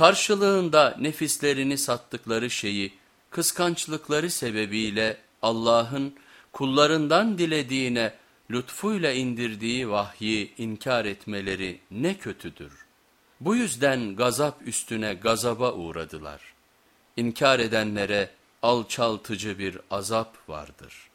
Karşılığında nefislerini sattıkları şeyi kıskançlıkları sebebiyle Allah'ın kullarından dilediğine lütfuyla indirdiği vahyi inkar etmeleri ne kötüdür. Bu yüzden gazap üstüne gazaba uğradılar. İnkar edenlere alçaltıcı bir azap vardır.''